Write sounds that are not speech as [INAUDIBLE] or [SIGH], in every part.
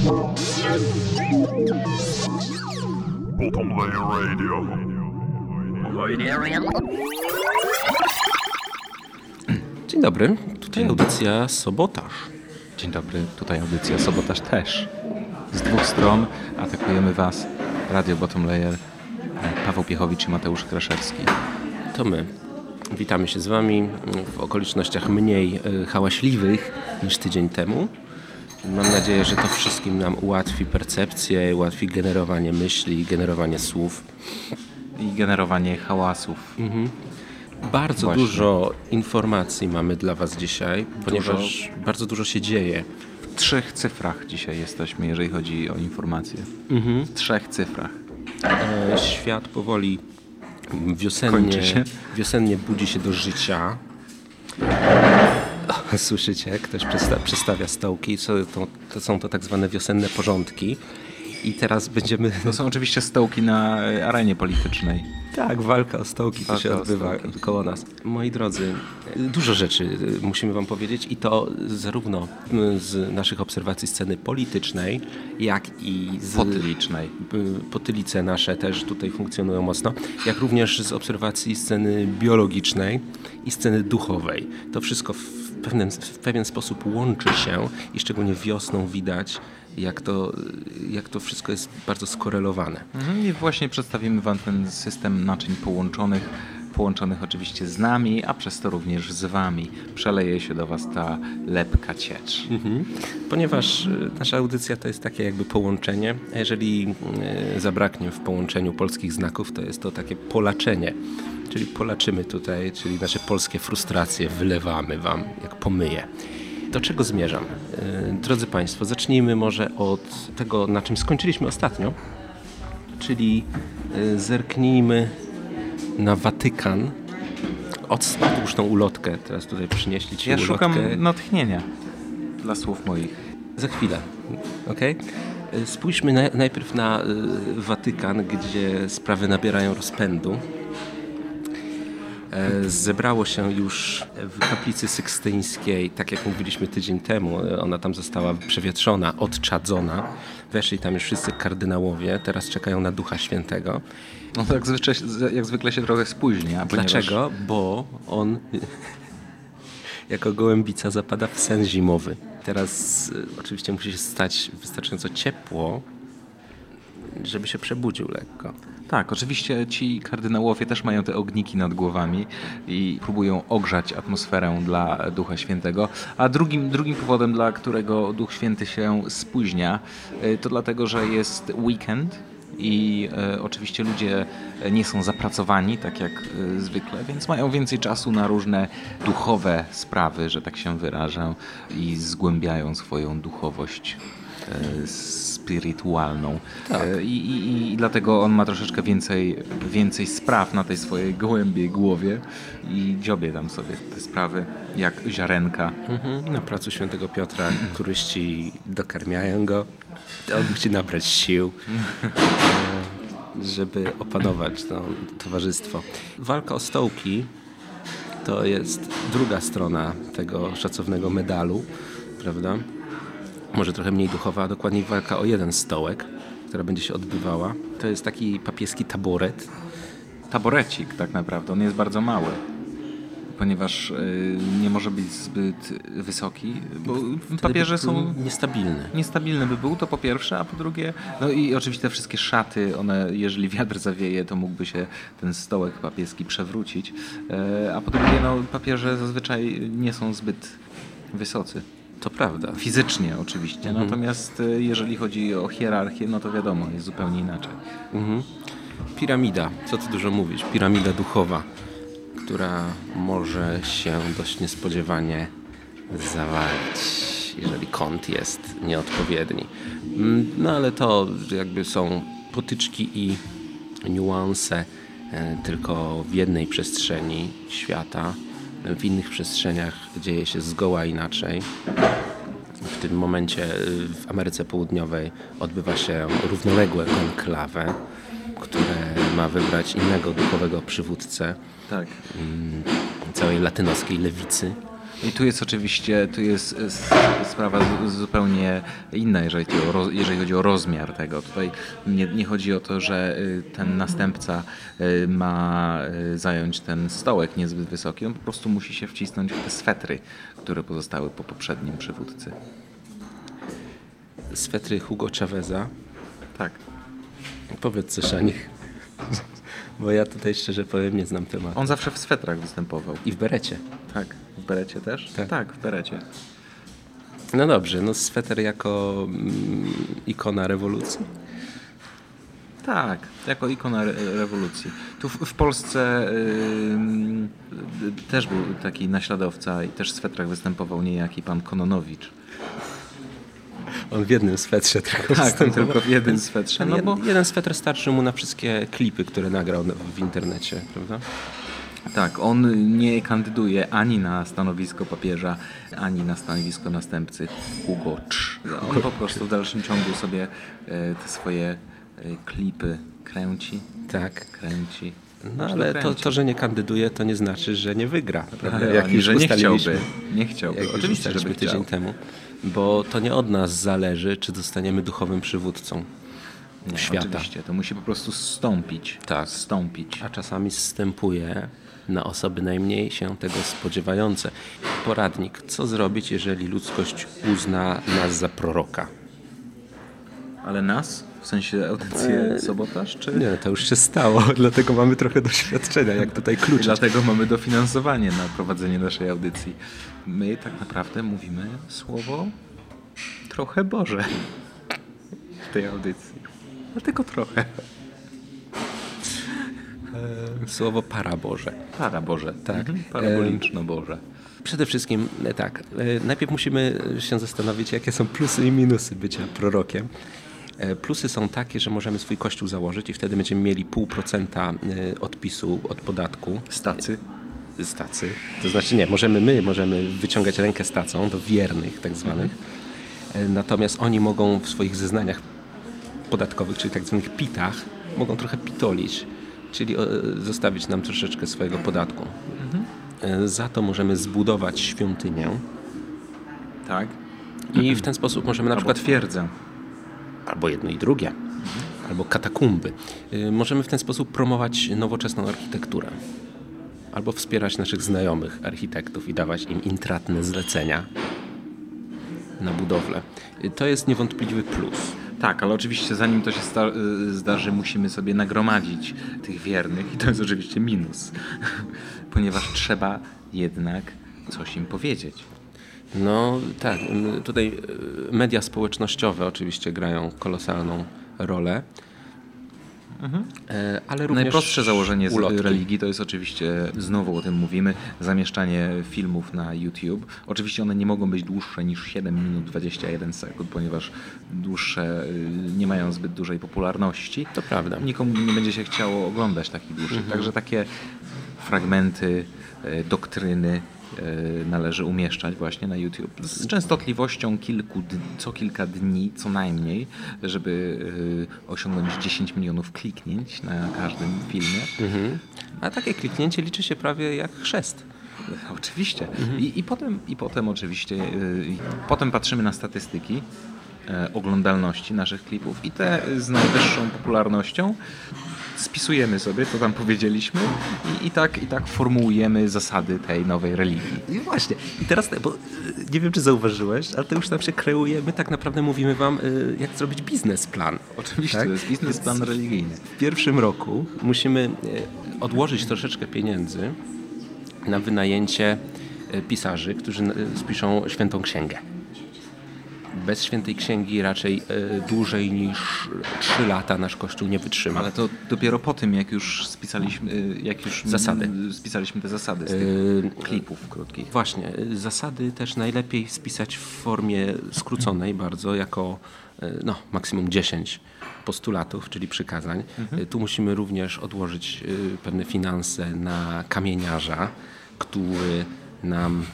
Bottom Layer Radio. Dzień dobry, tutaj audycja Sobotaż. Dzień dobry, tutaj audycja Sobotaż też. Z dwóch stron atakujemy Was, Radio Bottom Layer, Paweł Piechowicz i Mateusz Kraszewski. To my. Witamy się z Wami w okolicznościach mniej e, hałaśliwych niż tydzień temu. Mam nadzieję, że to wszystkim nam ułatwi percepcję, ułatwi generowanie myśli, generowanie słów. I generowanie hałasów. Bardzo Właśnie. dużo informacji mamy dla Was dzisiaj, ponieważ bardzo dużo się dzieje. W trzech cyfrach dzisiaj jesteśmy, jeżeli chodzi o informacje. W trzech cyfrach. E, Świat powoli wiosennie, wiosennie budzi się do życia. [LAUGHS] Słyszycie, ktoś przesta- przestawia stołki. Co to, to są to tak zwane wiosenne porządki. I teraz będziemy... To są oczywiście stołki na e, arenie politycznej. Tak, walka o stołki to Walka się o odbywa stołki. koło nas. Moi drodzy, dużo rzeczy y, musimy wam powiedzieć i to zarówno z naszych obserwacji sceny politycznej, jak i z... Potylicznej. potylice nasze też tutaj funkcjonują mocno, jak również z obserwacji sceny biologicznej i sceny duchowej. To wszystko w pewien, w pewien sposób łączy się i szczególnie wiosną widać, jak to, jak to wszystko jest bardzo skorelowane. Mhm, I właśnie przedstawimy Wam ten system naczyń połączonych, połączonych oczywiście z nami, a przez to również z Wami. Przeleje się do Was ta lepka ciecz. Mhm. Ponieważ y, nasza audycja to jest takie jakby połączenie, a jeżeli y, zabraknie w połączeniu polskich znaków, to jest to takie polaczenie. Czyli polaczymy tutaj, czyli nasze polskie frustracje wylewamy wam jak pomyje. Do czego zmierzam? Y, Drodzy Państwo, zacznijmy może od tego, na czym skończyliśmy ostatnio, czyli y, zerknijmy na Watykan. Odłóż tą ulotkę, teraz tutaj przynieśli Ci Ja ulotkę. szukam natchnienia dla słów moich. Za chwilę. Okay? Spójrzmy na, najpierw na Watykan, gdzie sprawy nabierają rozpędu. E, Zebrało się już w kaplicy sykstyńskiej, tak jak mówiliśmy tydzień temu, e, ona tam została przewietrzona, odczadzona. Weszli tam już wszyscy kardynałowie, teraz czekają na Ducha Świętego. No to jak zwykle, jak zwykle się trochę spóźnia. ponieważ- Dlaczego? Bo on [LAUGHS] jako gołębica zapada w sen zimowy. Teraz y, oczywiście musi się stać wystarczająco ciepło, żeby się przebudził lekko. Tak, oczywiście ci kardynałowie też mają te ogniki nad głowami i próbują ogrzać atmosferę dla Ducha Świętego. A drugim, drugim powodem, dla którego Duch Święty się spóźnia, y, to dlatego, że jest weekend i e, oczywiście ludzie nie są zapracowani, tak jak e, zwykle, więc mają więcej czasu na różne duchowe sprawy, że tak się wyrażę, i zgłębiają swoją duchowość spirytualną. E, I, i, I dlatego on ma troszeczkę więcej, więcej spraw na tej swojej gołębiej głowie i dziobie tam sobie te sprawy jak ziarenka. Mhm. Na placu Świętego Piotra turyści dokarmiają go. On musi nabrać sił, e, żeby opanować to towarzystwo. Walka o stołki to jest druga strona tego szacownego medalu, prawda? Może trochę mniej duchowa, a dokładniej walka o jeden stołek, która będzie się odbywała. To jest taki papieski taboret. Taborecik tak naprawdę, on jest bardzo mały. Ponieważ y, nie może być zbyt wysoki, bo papieże Wtedy by są był niestabilny. niestabilny by był, to po pierwsze, a po drugie, no i oczywiście te wszystkie szaty, one, jeżeli wiatr zawieje, to mógłby się ten stołek papieski przewrócić, e, a po drugie, no papieże zazwyczaj nie są zbyt wysocy. To prawda. Fizycznie oczywiście, natomiast e, jeżeli chodzi o hierarchię, no to wiadomo, jest zupełnie inaczej. Mhm. Piramida, co tu dużo mówić, piramida duchowa, która może się dość niespodziewanie zawalić, jeżeli kąt jest nieodpowiedni. Mm, No ale to jakby są potyczki i niuanse e, tylko w jednej przestrzeni świata. W innych przestrzeniach dzieje się zgoła inaczej. W tym momencie y, w Ameryce Południowej odbywa się równoległe konklawę, które ma wybrać innego duchowego przywódcę Tak. całej latynoskiej lewicy. I tu jest oczywiście, tu jest sprawa zu- zupełnie inna, jeżeli chodzi o, roz, jeżeli chodzi o rozmiar tego. Tutaj nie, nie chodzi o to, że y, ten następca y, ma y, zająć ten stołek niezbyt wysoki, on po prostu musi się wcisnąć w te swetry, które pozostały po poprzednim przywódcy. Swetry Hugo Chaveza. Tak. Powiedz coś o nich. Bo ja tutaj szczerze powiem, nie znam tematu. On zawsze w swetrach występował. I w berecie. Tak. W berecie też? Tak. tak w berecie. No dobrze, no sweter jako mm, ikona rewolucji. Tak, jako ikona re rewolucji. Tu w, w Polsce ym, y, też był taki naśladowca i też w swetrach występował niejaki pan Kononowicz. On w jednym swetrze [LAUGHS] tylko Tak, tylko w jednym swetrze. No bo, Jeden swetr starczy mu na wszystkie klipy, które nagrał na- w internecie, prawda? tak, on nie kandyduje ani na stanowisko papieża, ani na stanowisko następcy Hugo Cz. On po prostu w dalszym ciągu sobie e, te swoje e, klipy kręci, Tak. kręci. No ale to, to, że nie kandyduje, to nie znaczy, że nie wygra. Prawda? Ale Jak już że nie chciałby. Nie chciałby. Jak Oczywiście, żeby ustaliliśmy tydzień temu. Bo to nie od nas zależy, czy zostaniemy duchowym przywódcą Nie, świata. Oczywiście, to musi po prostu stąpić. Tak. Stąpić. A czasami zstępuje na osoby najmniej się tego spodziewające. Poradnik, co zrobić, jeżeli ludzkość uzna nas za proroka? Ale nas? W sensie audycję Sobotaż? Czy... Nie, to już się stało, [LAUGHS] dlatego mamy trochę doświadczenia, jak tutaj I kluczyć. dlatego mamy dofinansowanie na prowadzenie naszej audycji. My tak naprawdę mówimy słowo trochę Boże w tej audycji. Ale tylko trochę. Słowo para Boże. Para Boże. Tak. Mhm. Paraboliczno Boże. Przede wszystkim e, tak, e, najpierw musimy się zastanowić, jakie są plusy i minusy bycia prorokiem. E, Plusy są takie, że możemy swój kościół założyć i wtedy będziemy mieli pół procenta e, odpisu od podatku Stacy. z tacy. To znaczy nie, możemy my, możemy wyciągać rękę z tacą do wiernych tak zwanych. E, Natomiast oni mogą w swoich zeznaniach podatkowych, czyli tak zwanych pitach, mogą trochę pitolić, czyli e, zostawić nam troszeczkę swojego podatku. E, Za to możemy zbudować świątynię Tak. i w ten sposób możemy na Albo przykład twierdzę. Albo jedno i drugie, albo katakumby. Y, Możemy w ten sposób promować nowoczesną architekturę. Albo wspierać naszych znajomych architektów i dawać im intratne zlecenia na budowlę. Y, To jest niewątpliwy plus. Tak, ale oczywiście zanim to się y, zdarzy, musimy sobie nagromadzić tych wiernych i to jest oczywiście minus, [LAUGHS] ponieważ trzeba jednak coś im powiedzieć. No tak, tutaj y, media społecznościowe oczywiście grają kolosalną rolę. E, Ale również Najprostsze założenie z ulotki. religii to jest oczywiście, znowu o tym mówimy, zamieszczanie filmów na YouTube. Oczywiście one nie mogą być dłuższe niż 7 minut 21 sekund, ponieważ dłuższe y, nie mają zbyt dużej popularności. To prawda. Nikomu nie będzie się chciało oglądać takich dłuższych. Mhm. Także takie fragmenty y, doktryny należy umieszczać właśnie na YouTube z częstotliwością kilku, co kilka dni co najmniej, żeby y, osiągnąć 10 milionów kliknięć na każdym filmie. Mhm. A takie kliknięcie liczy się prawie jak chrzest. Oczywiście. Mhm. I, I, potem, I potem oczywiście, potem patrzymy na statystyki e, oglądalności naszych klipów i te z najwyższą popularnością spisujemy sobie, co tam powiedzieliśmy i, i, tak, i tak formułujemy zasady tej nowej religii. I właśnie. I teraz, bo y, nie wiem, czy zauważyłeś, ale to już nam się kreujemy, tak naprawdę mówimy wam, y, jak zrobić biznesplan. Oczywiście, Tak? to jest biznesplan religijny. W pierwszym roku musimy y, odłożyć troszeczkę pieniędzy na wynajęcie pisarzy, którzy spiszą świętą księgę. Bez świętej księgi raczej y, dłużej niż 3 lata nasz kościół nie wytrzyma. Ale to dopiero po tym, jak już spisaliśmy, y, jak już Zasady. spisaliśmy te zasady z Y, tych klipów krótkich. Właśnie, zasady też najlepiej spisać w formie skróconej bardzo, jako no, maksimum 10 postulatów, czyli przykazań. Y, Tu musimy również odłożyć pewne finanse na kamieniarza, który nam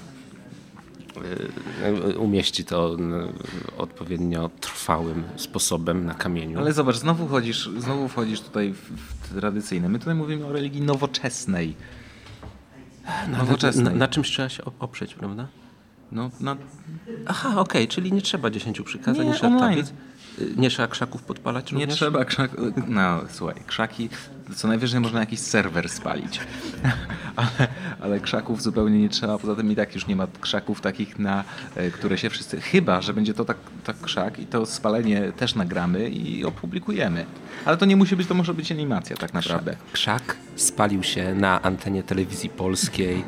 umieści to y, odpowiednio trwałym sposobem na kamieniu. Ale zobacz, znowu chodzisz, znowu wchodzisz tutaj w, w tradycyjne. My tutaj mówimy o religii nowoczesnej. Na, nowoczesnej. na, na czymś trzeba się op- oprzeć, prawda? No, na, Aha, okej, czyli nie trzeba dziesięciu przykazań, Nie, nie, trzeba tablic. Y, Nie trzeba krzaków podpalać nie również? trzeba krzak... No, słuchaj, krzaki, co najwyżej można jakiś serwer spalić. [LAUGHS] ale, ale krzaków zupełnie nie trzeba, poza tym i tak już nie ma krzaków takich, na e, które się wszyscy... Chyba, że będzie to tak, tak krzak i to spalenie też nagramy i opublikujemy. Ale to nie musi być, to może być animacja tak naprawdę. Krzak spalił się na antenie telewizji polskiej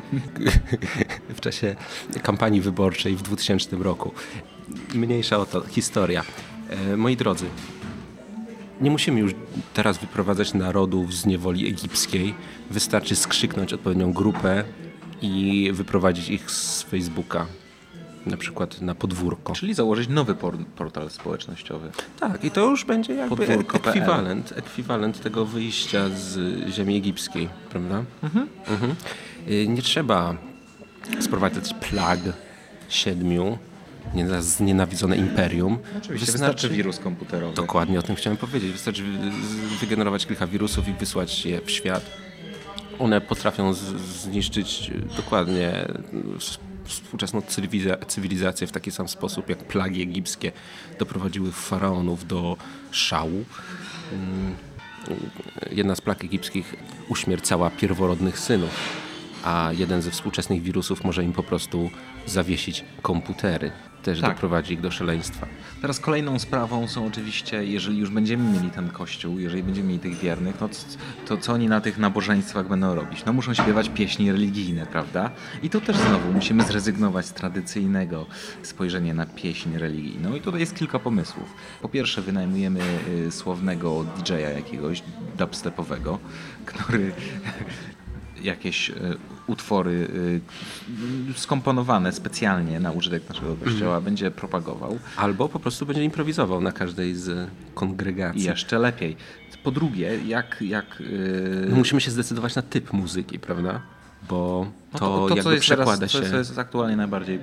[LAUGHS] w czasie kampanii wyborczej w 2000 roku. Mniejsza o to historia. E, moi drodzy, nie musimy już teraz wyprowadzać narodów z niewoli egipskiej. Wystarczy skrzyknąć odpowiednią grupę i wyprowadzić ich z Facebooka. Na przykład na podwórko. Czyli założyć nowy por portal społecznościowy. Tak, i to już będzie jakby Podwórko.pl. ekwiwalent, ekwiwalent tego wyjścia z ziemi egipskiej, prawda? Mhm. Y, Nie trzeba sprowadzać plag siedmiu, znienawidzone imperium. Oczywiście wystarczy wirus komputerowy. Dokładnie o tym chciałem powiedzieć. Wystarczy wygenerować kilka wirusów i wysłać je w świat. One potrafią zniszczyć y, dokładnie współczesną cywiliza- cywilizację w taki sam sposób, jak plagi egipskie doprowadziły faraonów do szału. Mm, Jedna z plag egipskich uśmiercała pierworodnych synów, a jeden ze współczesnych wirusów może im po prostu zawiesić komputery. Też Tak. doprowadzi ich do szaleństwa. Teraz kolejną sprawą są oczywiście, jeżeli już będziemy mieli ten kościół, jeżeli będziemy mieli tych wiernych, no to, to co oni na tych nabożeństwach będą robić? No muszą śpiewać pieśni religijne, prawda? I tu też znowu musimy zrezygnować z tradycyjnego spojrzenia na pieśń religijną. I tutaj jest kilka pomysłów. Po pierwsze wynajmujemy y, słownego DJ-a jakiegoś dubstepowego, [LAUGHS] który jakieś e, utwory e, skomponowane specjalnie na użytek naszego kościoła będzie propagował. Albo po prostu będzie improwizował na każdej z kongregacji. I jeszcze lepiej. Po drugie, jak... jak e, No musimy się zdecydować na typ muzyki, prawda? Bo no to, jakby jest teraz, przekłada co, się... co jest aktualnie najbardziej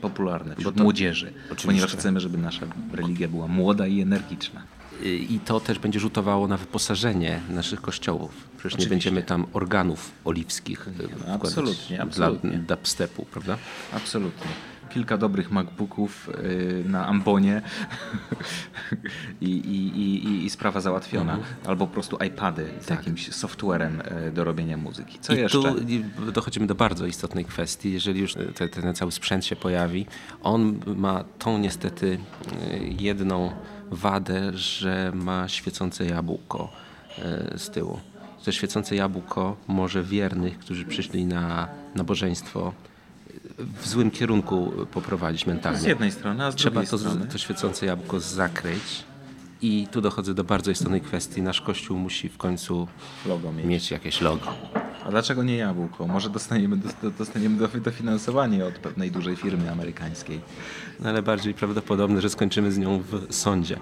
popularne wśród to- młodzieży, ponieważ Oczywiście. chcemy, żeby nasza religia była młoda i energiczna. I to też będzie rzutowało na wyposażenie naszych kościołów. Przecież Oczywiście. nie będziemy tam organów oliwskich e, wkładać absolutnie, absolutnie. dla dubstepu, prawda? Absolutnie. Kilka dobrych MacBooków y, na ambonie [LAUGHS] I, i, i, i- sprawa załatwiona. Albo po prostu iPady z jakimś softwarem y, do robienia muzyki. Co I jeszcze? tu dochodzimy do bardzo istotnej kwestii. Jeżeli już te, ten cały sprzęt się pojawi, on ma tą niestety e, jedną wadę, że ma świecące jabłko e, z tyłu. To świecące jabłko może wiernych, którzy przyszli na nabożeństwo, e, w złym kierunku poprowadzić mentalnie. Z jednej strony, a z Trzeba drugiej to, strony. to świecące jabłko zakryć. I tu dochodzę do bardzo istotnej kwestii. Nasz kościół musi w końcu mieć. mieć jakieś logo. A dlaczego nie jabłko? Może dostaniemy, do- dostaniemy do- dofinansowanie od pewnej dużej firmy amerykańskiej. No, ale bardziej prawdopodobne, że skończymy z nią w sądzie.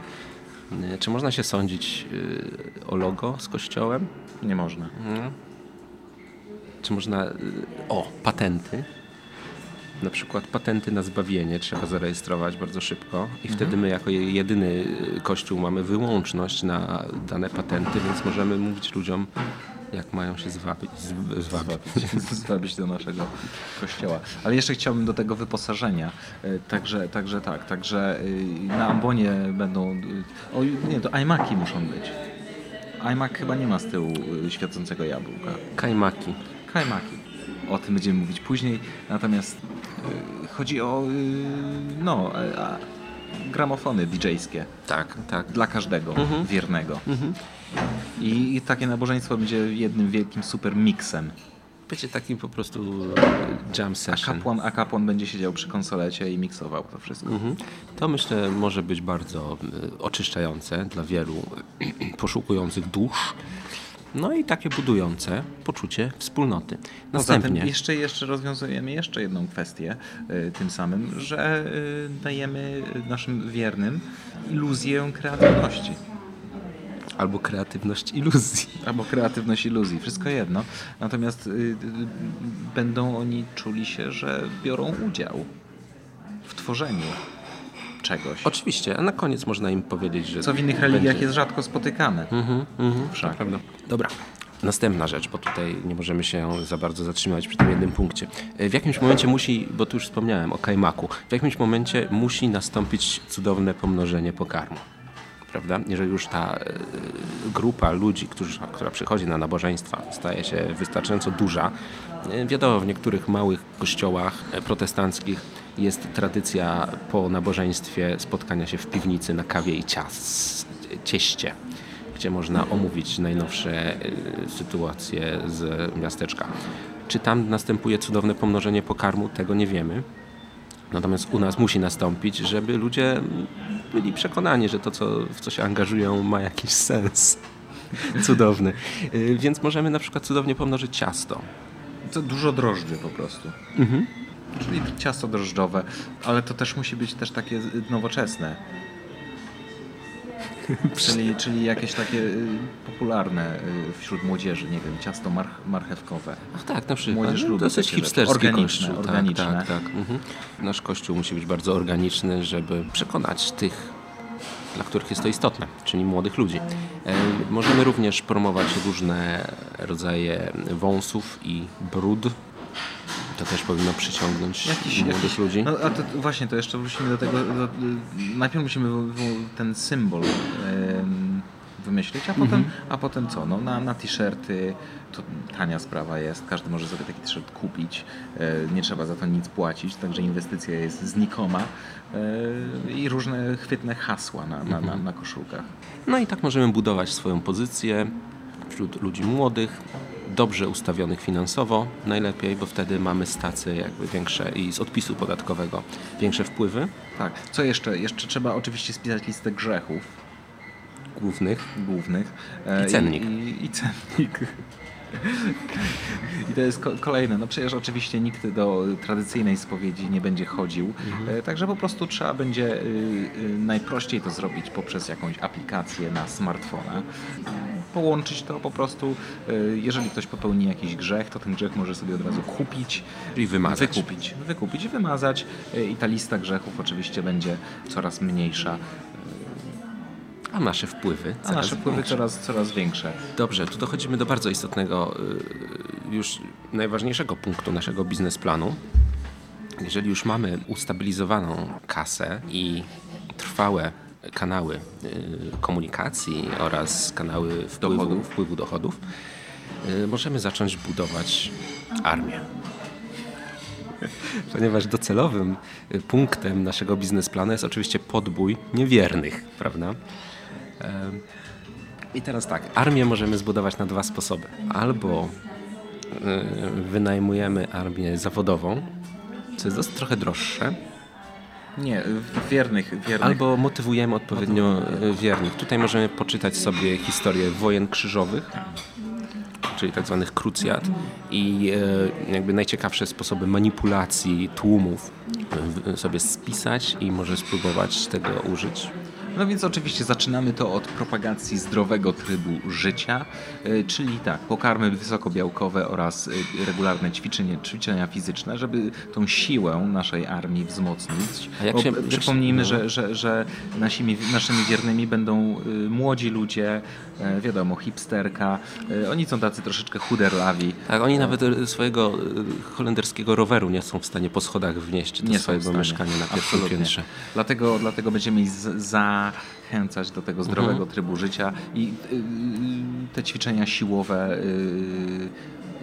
Y, Czy można się sądzić y, o logo z kościołem? Nie można. Czy można. y, O, patenty. Na przykład patenty na zbawienie trzeba zarejestrować bardzo szybko i wtedy my jako je- jedyny kościół mamy wyłączność na dane patenty, więc możemy mówić ludziom, jak mają się zwabić. Z, zwabić. [LAUGHS] zwabić do naszego kościoła. Ale jeszcze chciałbym do tego wyposażenia. E, Także, także tak, także y, na ambonie będą. y, O, nie, to iMaki muszą być. iMac chyba nie ma z tyłu świecącego jabłka. Kajmaki. Kajmaki. O tym będziemy mówić później. Natomiast chodzi o no, e, a, gramofony DJ-skie Tak, tak. dla każdego Mhm. wiernego. I, I takie nabożeństwo będzie jednym wielkim super miksem. Będzie takim po prostu jam A session. kapłan, a kapłan będzie siedział przy konsolecie i miksował to wszystko. Mhm. To myślę może być bardzo y, oczyszczające dla wielu [CLEARS THROAT] poszukujących dusz. No i takie budujące poczucie wspólnoty. Poza tym Następnie jeszcze, jeszcze rozwiązujemy jeszcze jedną kwestię y, tym samym, że y, dajemy naszym wiernym iluzję kreatywności. albo kreatywność iluzji. Albo kreatywność iluzji, wszystko jedno. Natomiast y, będą oni czuli się, że biorą udział w tworzeniu czegoś. Oczywiście, a na koniec można im powiedzieć, że. Co w innych religiach będzie- jest rzadko spotykane. Mhm, mhm, Wszak. prawda. Dobra. Następna rzecz, bo tutaj nie możemy się za bardzo zatrzymać przy tym jednym punkcie. W jakimś momencie musi, bo tu już wspomniałem o kajmaku, w jakimś momencie musi nastąpić cudowne pomnożenie pokarmu. Prawda? Jeżeli już ta e, grupa ludzi, którzy, która przychodzi na nabożeństwa, staje się wystarczająco duża, e, wiadomo, w niektórych małych kościołach e, protestanckich jest tradycja po nabożeństwie spotkania się w piwnicy na kawie i cias, cieście gdzie można omówić najnowsze y, sytuacje z miasteczka. Czy tam następuje cudowne pomnożenie pokarmu, tego nie wiemy. Natomiast u nas musi nastąpić, żeby ludzie byli przekonani, że to, co, w co się angażują, ma jakiś sens. [LAUGHS] Cudowny. Y, więc możemy na przykład cudownie pomnożyć ciasto. To dużo drożdży po prostu. Mhm. Czyli ciasto drożdżowe, ale to też musi być też takie nowoczesne. [LAUGHS] czyli, czyli jakieś takie y, popularne y, wśród młodzieży, nie wiem, ciasto mar marchewkowe. Ach tak, na przykład. Młodzież no, lubi dosyć takie hipsterski organiczne, kościół. organiczne. Tak, tak, tak. Mhm. Nasz kościół musi być bardzo organiczny, żeby przekonać tych, dla których jest to istotne, czyli młodych ludzi. E, możemy również promować różne rodzaje wąsów i brud. To też powinno przyciągnąć Jakiś, młodych jakiś, ludzi. No, a to, właśnie, to jeszcze wrócimy do tego. Do, najpierw musimy ten symbol wymyślić, a potem, a potem co? No, na, na t-shirty to tania sprawa jest, każdy może sobie taki t-shirt kupić, e, nie trzeba za to nic płacić, także inwestycja jest znikoma e, i różne chwytne hasła na, na, na, na koszulkach. No i tak możemy budować swoją pozycję wśród ludzi młodych, dobrze ustawionych finansowo najlepiej, bo wtedy mamy stacje jakby większe i z odpisu podatkowego większe wpływy Tak, co jeszcze? Jeszcze trzeba oczywiście spisać listę grzechów głównych. głównych. e, I cennik. I, i, i cennik. I to jest ko- kolejne. No przecież oczywiście nikt do tradycyjnej spowiedzi nie będzie chodził, e, także po prostu trzeba będzie y, y, najprościej to zrobić poprzez jakąś aplikację na smartfona. Połączyć to po prostu, y, jeżeli ktoś popełni jakiś grzech, to ten grzech może sobie od razu kupić, Czyli wymazać. wykupić, wykupić, wymazać y, i ta lista grzechów oczywiście będzie coraz mniejsza, A nasze wpływy. a coraz nasze wpływy większe. coraz, coraz większe. Dobrze, tu dochodzimy do bardzo istotnego, y, już najważniejszego punktu naszego biznesplanu. Jeżeli już mamy ustabilizowaną kasę i trwałe kanały y, komunikacji oraz kanały wpływu Dochodów. wpływu dochodów y, możemy zacząć budować armię. [LAUGHS] Ponieważ docelowym punktem naszego biznesplanu jest oczywiście podbój niewiernych, prawda? I teraz tak, armię możemy zbudować na dwa sposoby. Albo y, wynajmujemy armię zawodową, co jest trochę droższe, Nie, wiernych, wiernych. albo motywujemy odpowiednio y, wiernych. Tutaj możemy poczytać sobie historię wojen krzyżowych, czyli tak zwanych krucjat i jakby najciekawsze sposoby manipulacji tłumów y, sobie spisać i może spróbować tego użyć. No więc oczywiście zaczynamy to od propagacji zdrowego trybu życia, y, czyli tak, pokarmy wysokobiałkowe oraz y, regularne ćwiczenie, ćwiczenia fizyczne, żeby tą siłę naszej armii wzmocnić. A jak Bo się- jak przypomnijmy, się- no. że, że, że nasimi, naszymi wiernymi będą y, młodzi ludzie, wiadomo, hipsterka, oni są tacy troszeczkę chuderlawi. Tak, oni nawet e, swojego e, holenderskiego roweru nie są w stanie po schodach wnieść do nie swojego mieszkania na pierwszym Absolutnie. piętrze. Dlatego, dlatego będziemy ich z- zachęcać do tego zdrowego Mhm. trybu życia i yy, te ćwiczenia siłowe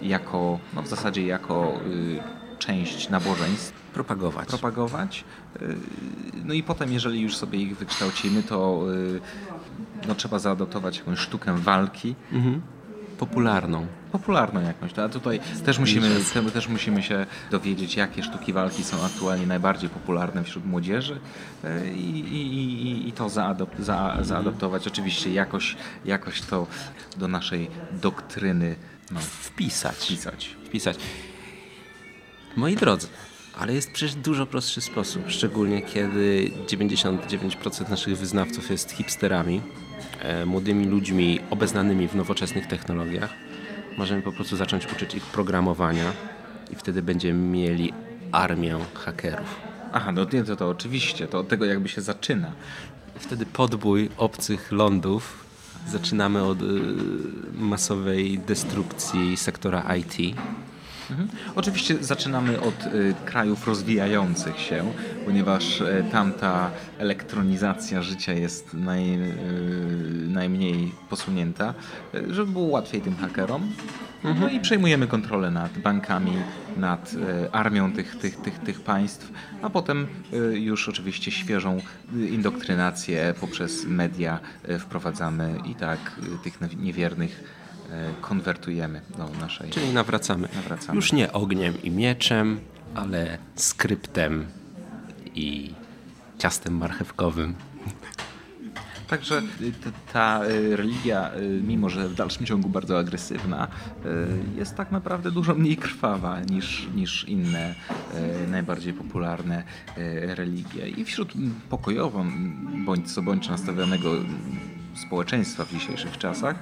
yy, jako, no w zasadzie jako yy, część nabożeństw Propagować. propagować. No i potem, jeżeli już sobie ich wykształcimy, to no, trzeba zaadoptować jakąś sztukę walki, Mhm. Popularną. Popularną jakąś. A tutaj też musimy, te, też musimy się dowiedzieć, jakie sztuki walki są aktualnie najbardziej popularne wśród młodzieży e, i, i, i, to zaadop, za, zaadoptować. Oczywiście jakoś, jakoś to do naszej doktryny no, Wpisać. wpisać. Wpisać. Moi drodzy, ale jest przecież dużo prostszy sposób, szczególnie kiedy 99% naszych wyznawców jest hipsterami, e, młodymi ludźmi obeznanymi w nowoczesnych technologiach. Możemy po prostu zacząć uczyć ich programowania i wtedy będziemy mieli armię hakerów. Aha, no nie, to, to oczywiście, to od tego jakby się zaczyna. Wtedy podbój obcych lądów Zaczynamy od y, masowej destrukcji sektora IT. Mhm. Oczywiście zaczynamy od y, krajów rozwijających się, ponieważ y, tamta elektronizacja życia jest naj, y, najmniej posunięta, y, żeby było łatwiej tym hakerom. No i przejmujemy kontrolę nad bankami, nad y, armią tych, tych, tych, tych państw, a potem już oczywiście świeżą y, indoktrynację poprzez media wprowadzamy i tak tych niewiernych konwertujemy do naszej Czyli nawracamy. Nawracamy. Już nie ogniem i mieczem, ale skryptem i ciastem marchewkowym. Także y, ta y, religia, y, mimo że w dalszym ciągu bardzo agresywna, jest tak naprawdę dużo mniej krwawa niż, niż inne najbardziej popularne religie. I wśród pokojowo bądź co bądź nastawionego społeczeństwa w dzisiejszych czasach,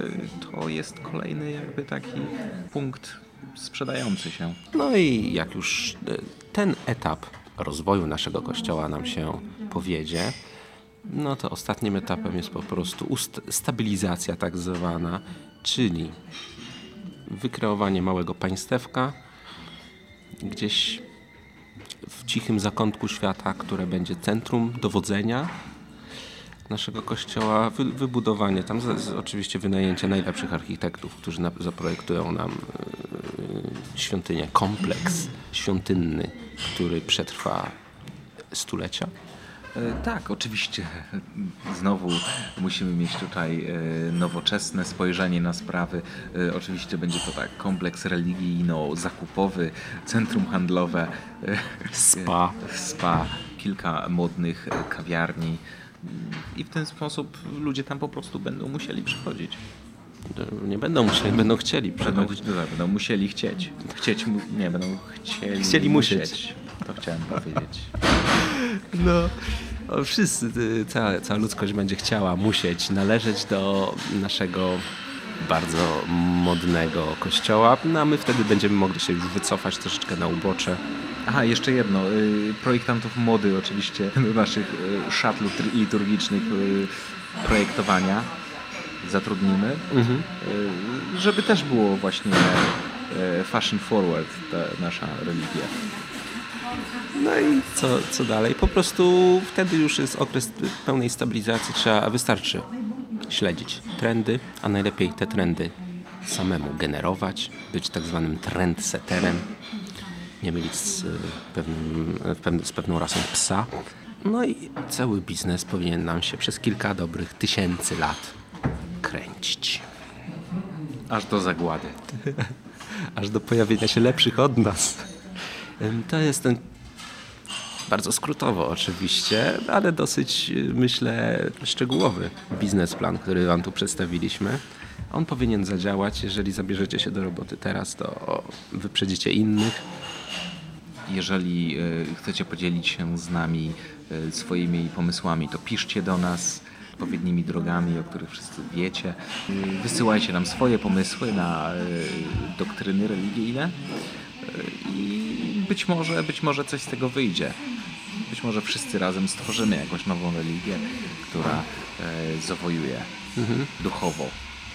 y, to jest kolejny jakby taki punkt sprzedający się. No i jak już e, ten etap rozwoju naszego kościoła nam się powiedzie, no to ostatnim etapem jest po prostu stabilizacja tak zwana, czyli wykreowanie małego państewka gdzieś w cichym zakątku świata, które będzie centrum dowodzenia naszego kościoła, wy, wybudowanie tam, z, z, oczywiście wynajęcie najlepszych architektów, którzy na, zaprojektują nam e, świątynię, kompleks świątynny, który przetrwa stulecia. E, Tak, oczywiście. Znowu musimy mieć tutaj e, nowoczesne spojrzenie na sprawy. Oczywiście będzie to tak kompleks religijno-zakupowy, centrum handlowe, Spa. spa, kilka modnych kawiarni. I w ten sposób ludzie tam po prostu będą musieli przychodzić. Nie będą musieli, będą chcieli Będą, przychodzić. no tak, będą musieli chcieć. Chcieć, nie, będą chcieli, Chcieli musieć. To chciałem powiedzieć. [LAUGHS] No, o, wszyscy, y, cała, cała ludzkość będzie chciała, musieć należeć do naszego bardzo modnego kościoła, no a my wtedy będziemy mogli się już wycofać troszeczkę na ubocze. Aha, jeszcze jedno. y, Projektantów mody oczywiście do [LAUGHS] naszych y, szat liturgicznych y, projektowania zatrudnimy, y, żeby też było właśnie fashion forward ta nasza religia. No i co, co dalej? Po prostu wtedy już jest okres pełnej stabilizacji, trzeba, wystarczy śledzić trendy, a najlepiej te trendy samemu generować, być tak zwanym trendsetterem, nie mylić z, pewnym, w pewnym, z pewną rasą psa. No i cały biznes powinien nam się przez kilka dobrych tysięcy lat kręcić. Aż do zagłady. [LAUGHS] aż do pojawienia się lepszych od nas. To jest ten bardzo skrótowo oczywiście, ale dosyć y, myślę szczegółowy biznesplan, który wam tu przedstawiliśmy. On powinien zadziałać, jeżeli zabierzecie się do roboty teraz, to wyprzedzicie innych. Jeżeli y, chcecie podzielić się z nami y, swoimi pomysłami, to piszcie do nas odpowiednimi drogami, o których wszyscy wiecie. Y, Wysyłajcie nam swoje pomysły na doktryny religijne i być może, być może coś z tego wyjdzie. Być może wszyscy razem stworzymy jakąś nową religię, która zawojuje duchowo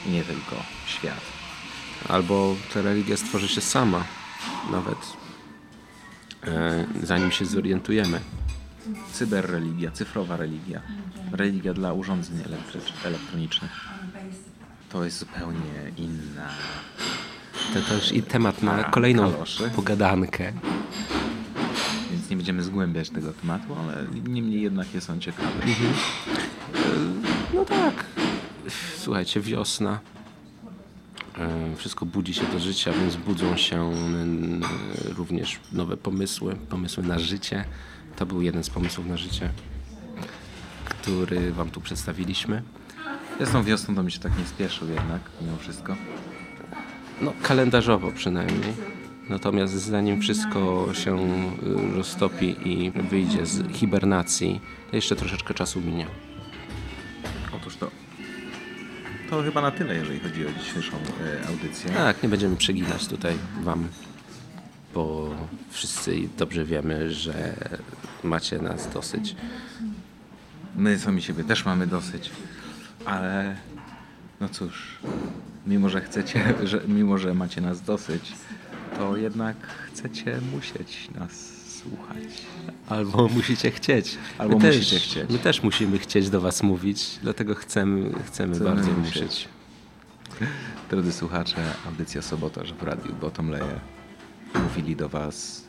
i nie tylko świat. Albo ta religia stworzy się sama, nawet e, zanim się zorientujemy. Cyberreligia, cyfrowa religia, religia dla urządzeń elektronicznych. To jest zupełnie inna. To też i temat na kolejną kaloszy. pogadankę. Więc nie będziemy zgłębiać tego tematu, ale niemniej jednak jest on ciekawy. No tak. Słuchajcie, wiosna. E, Wszystko budzi się do życia, więc budzą się mm, również nowe pomysły, pomysły na życie. To był jeden z pomysłów na życie, który wam tu przedstawiliśmy. Ja z tą wiosną to mi się tak nie spieszył jednak, mimo wszystko. No, kalendarzowo przynajmniej. Natomiast zanim wszystko się y, roztopi i wyjdzie z hibernacji, to jeszcze troszeczkę czasu minie. To chyba na tyle, jeżeli chodzi o dzisiejszą e, audycję. Tak, nie będziemy przeginać tutaj wam, bo wszyscy dobrze wiemy, że macie nas dosyć. My sami siebie też mamy dosyć, ale No cóż, mimo że chcecie, [LAUGHS] że, mimo że macie nas dosyć, to jednak chcecie musieć nas słuchać. Albo [LAUGHS] musicie chcieć. Albo my musicie też, chcieć. My też musimy chcieć do was mówić, dlatego chcemy, chcemy, Chcemy bardzo musieć. musieć. Drodzy słuchacze, audycja Sobotarz w Radiu Bottom Layer. Mówili do Was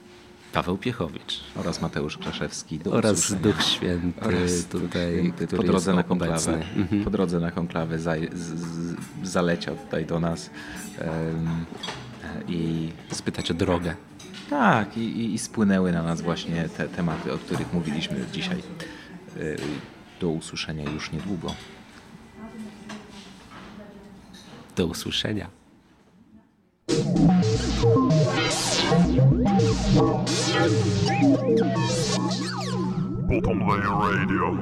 Paweł Piechowicz oraz Mateusz Klaszewski. Do oraz usłyszenia. Duch Święty Oraz tutaj, Święty. który po drodze na konklawę. Mhm. Po drodze na konklawę zaj, z, z, zaleciał tutaj do nas. em, I Spytać o drogę. Tak, i, i, i spłynęły na nas właśnie te tematy, o których mówiliśmy dzisiaj. Y, Do usłyszenia już niedługo. Do usłyszenia. Bottom Layer Radio.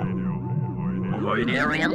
Radio.